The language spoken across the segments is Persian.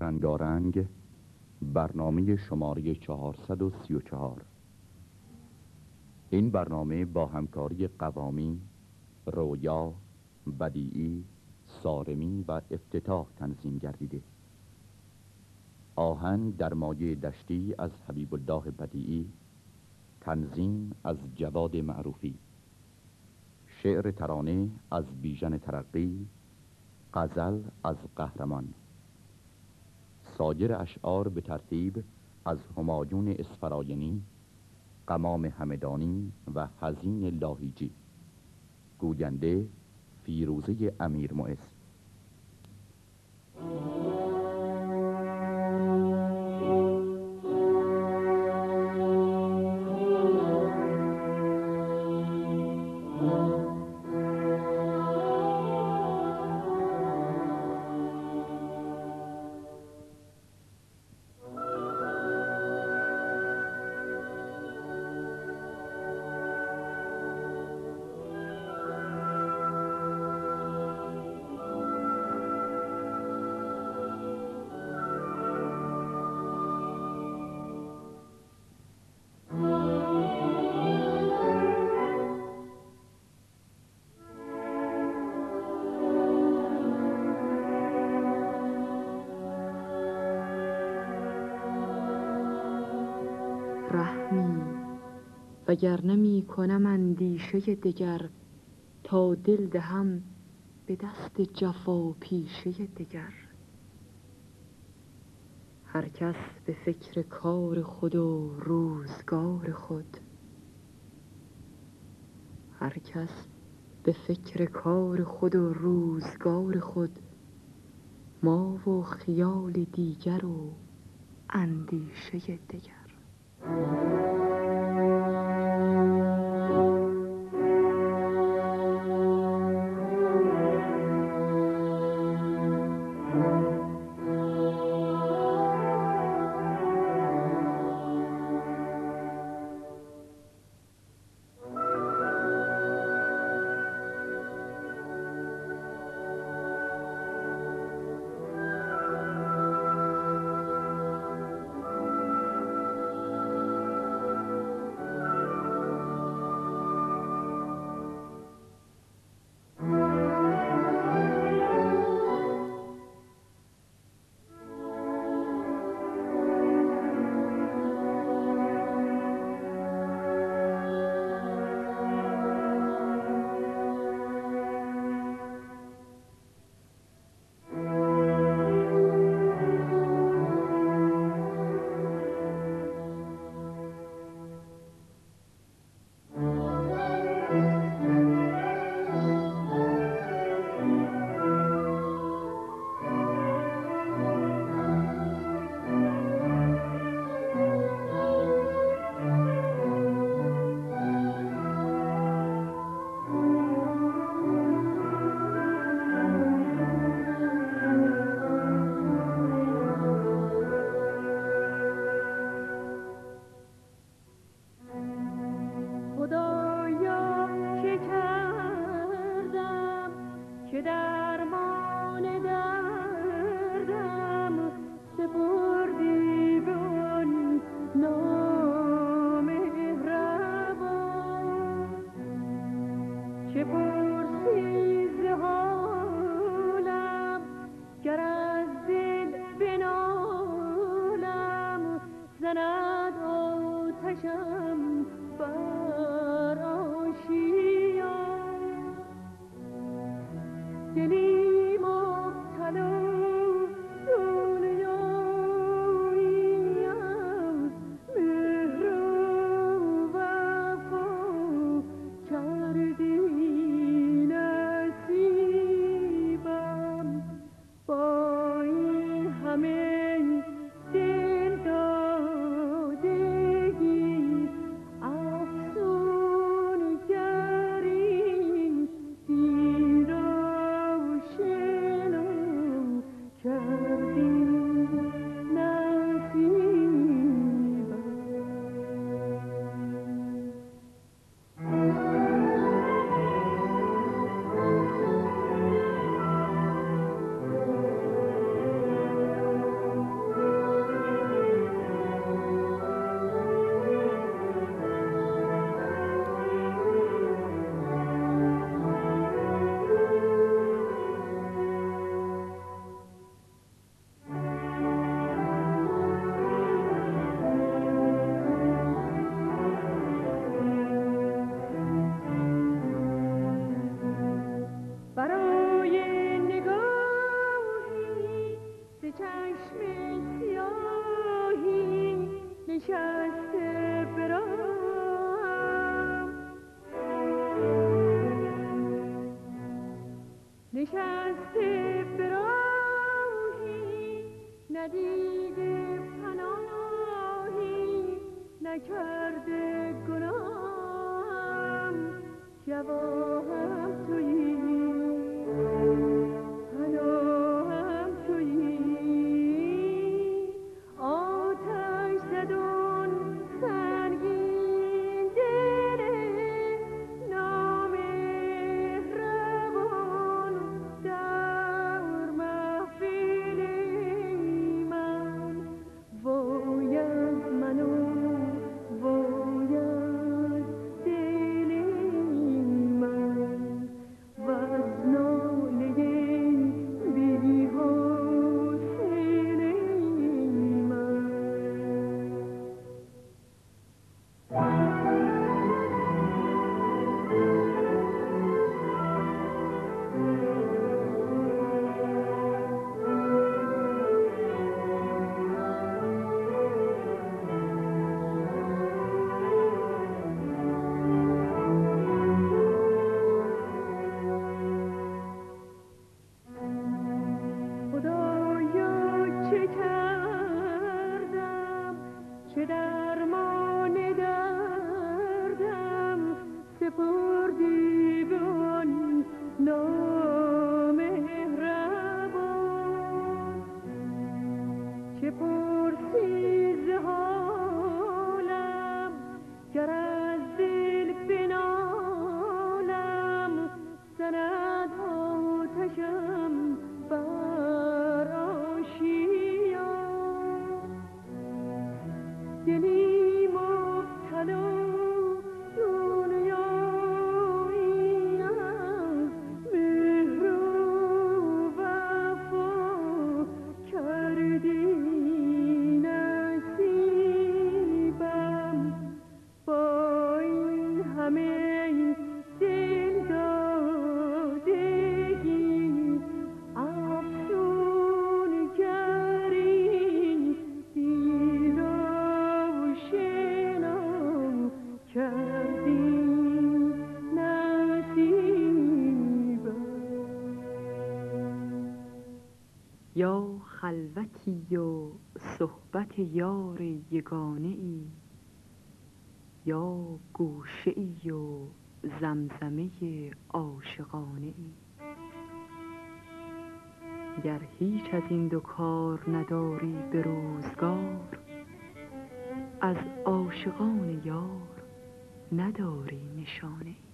رنگارنگ برنامه شماره 434 این برنامه با همکاری قوامی، رویا، بدیعی، سارمی و افتتاح تنظیم گردیده. آهنگ در مایه دشتی از حبیب الله بدیعی تنظیم از جواد معروفی. شعر ترانه از بیژن ترقی غزل از قهرمان. سایر اشعار به ترتیب از همایون اسفراینی قمام همدانی و حزین لاهیجی. گوینده فیروزه امیر معز وگر نمی کنم اندیشه دگر تا دل دهم به دست جفا پیشه دگر. هر کس به فکر کار خود و روزگار خود. هر کس به فکر کار خود و روزگار خود. ما و خیال دیگر و اندیشه دگر. ship نکرده خلوتی و صحبت یار یگانه ای یا گوشه ای و زمزمه عاشقانه ای. گر هیچ از این دو کار نداری به روزگار از عاشقان یار نداری نشانه ای.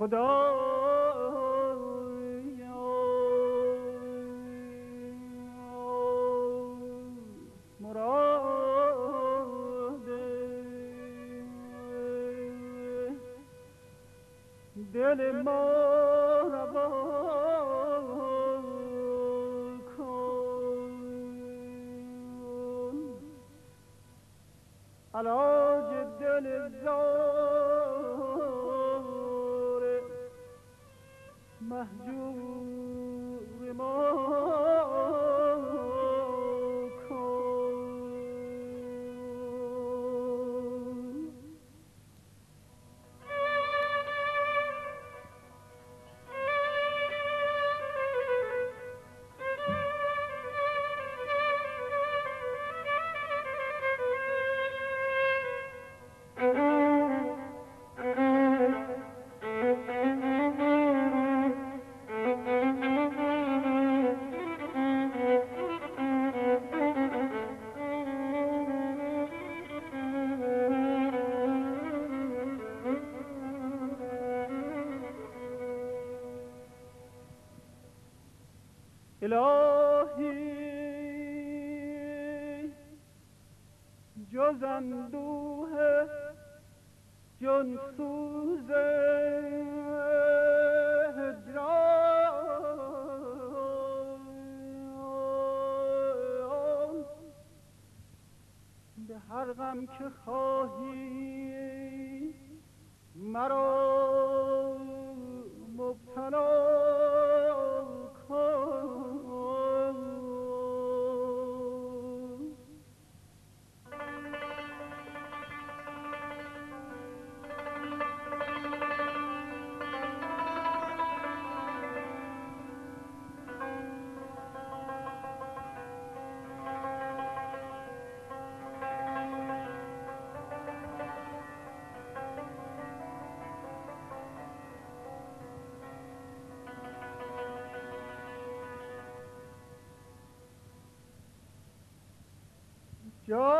خدا. که خواهی Sure.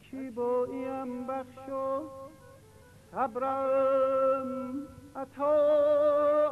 نشیباییم بخشو صبرم؟ عطا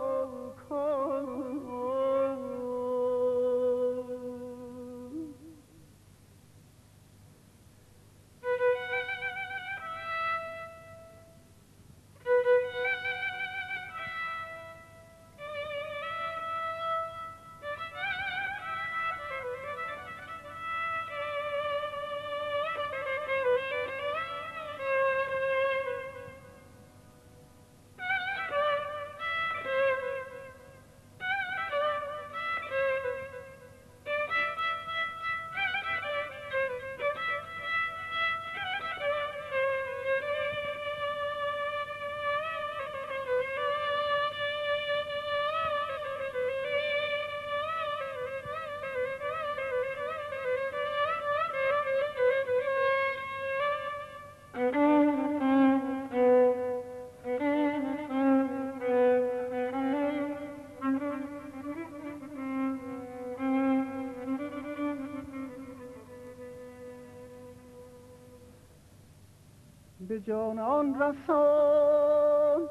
به جانان رسان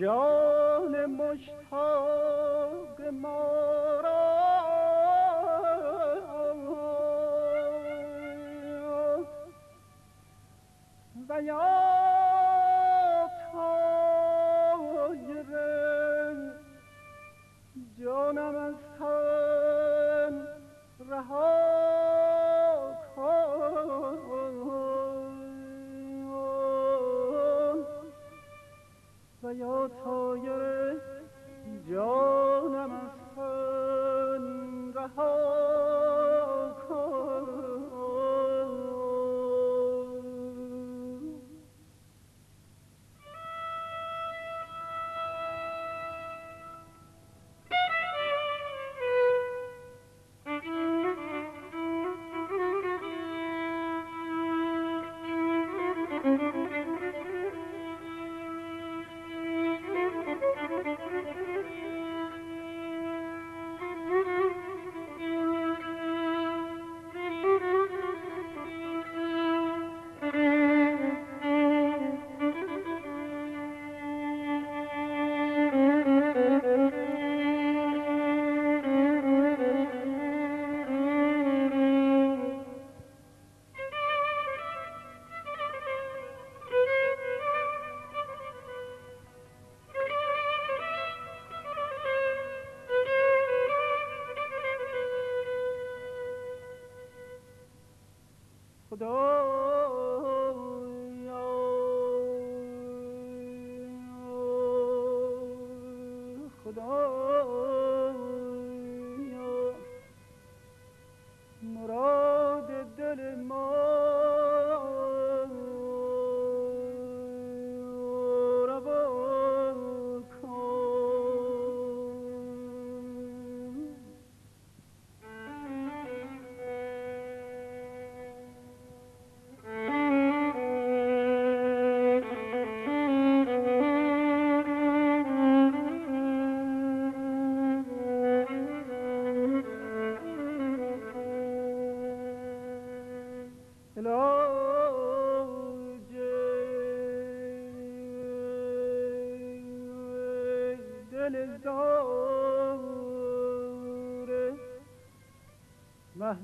جان مشتاق ما را. و یا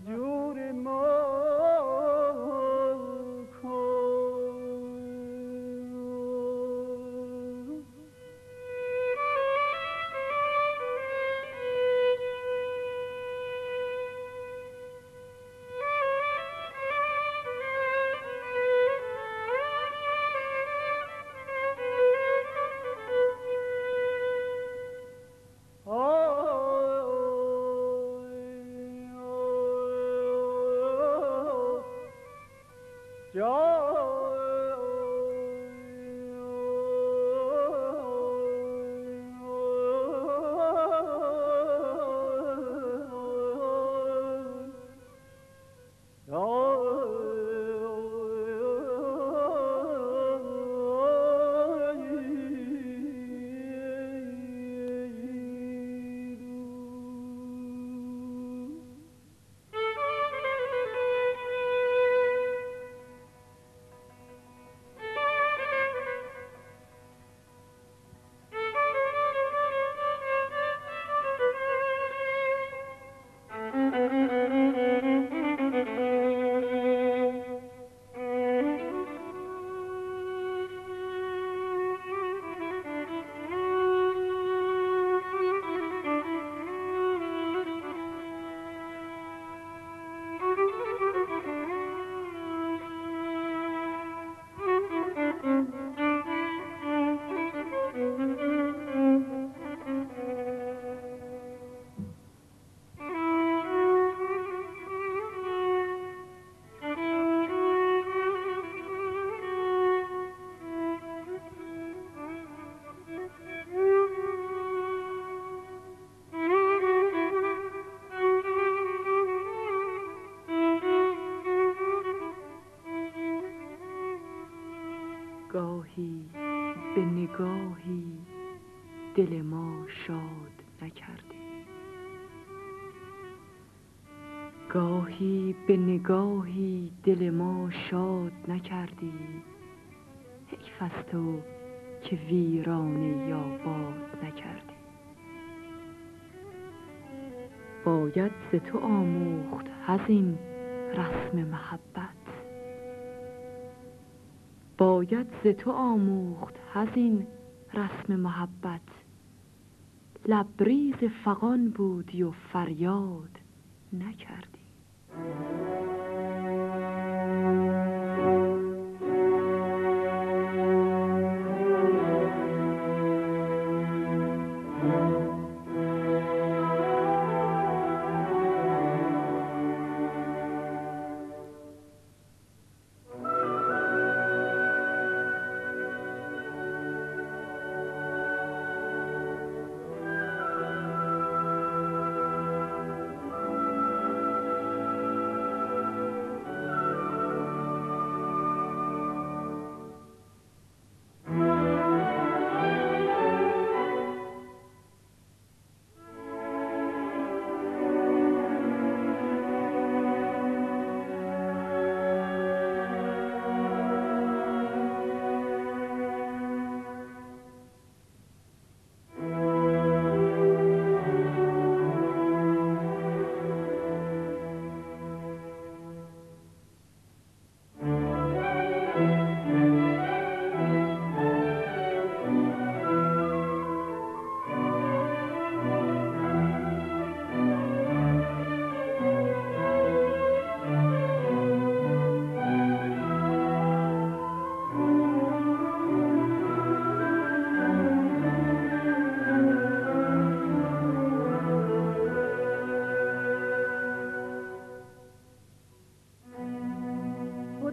Dios. دل ما شاد نکردی؟ حیف از تو که ویرانه یا باد نکردی. باید ز تو آموخت هزین رسم محبت. باید ز تو آموخت هزین رسم محبت. لبریز فغان بودی و فریاد نکردی.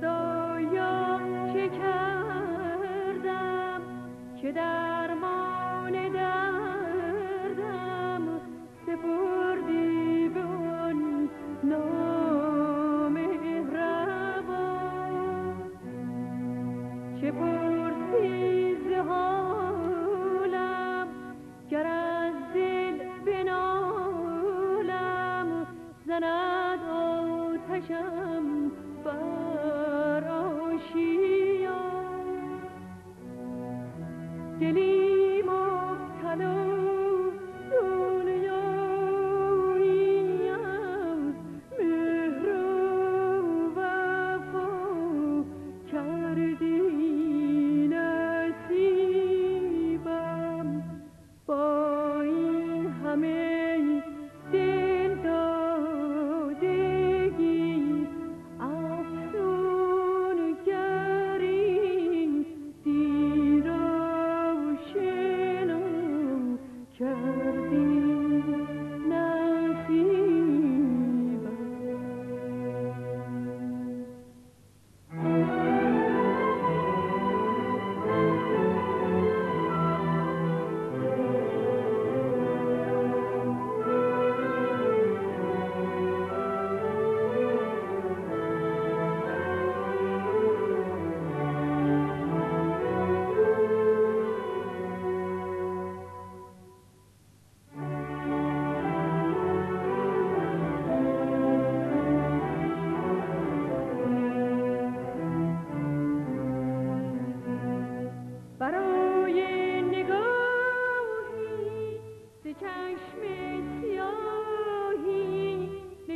خدایا چه کردم که درمان دردم. سپردی به اون نامهربان چه پرسی ز حالم گر از دل بنالم. زند آتشم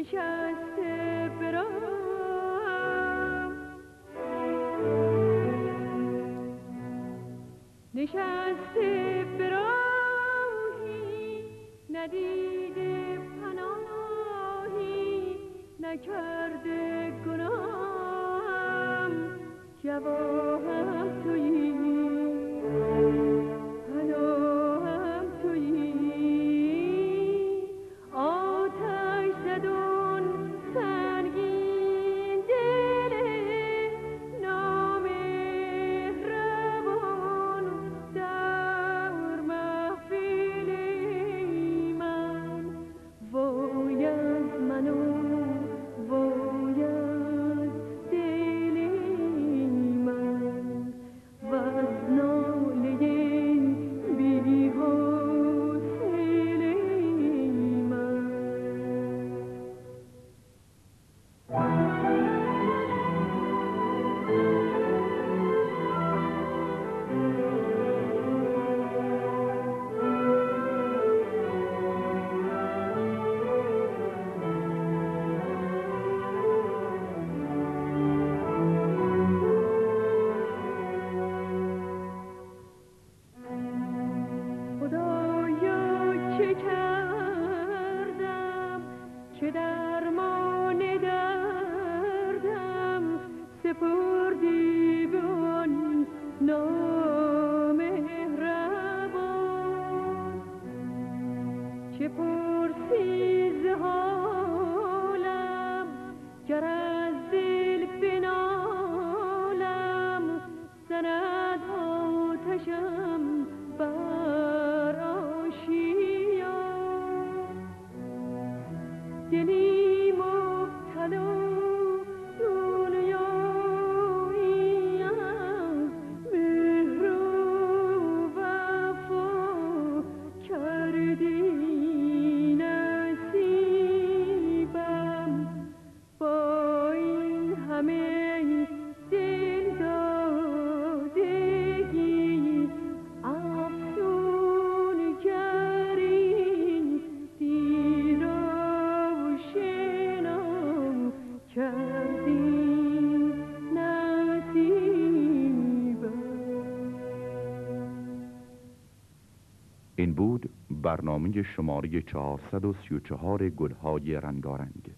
نشسته برام نشسته براهی ندیده پناهی نکرده گناهم جواهم تویی destiny. این بود برنامه شماره 434 گلهای رنگارنگ.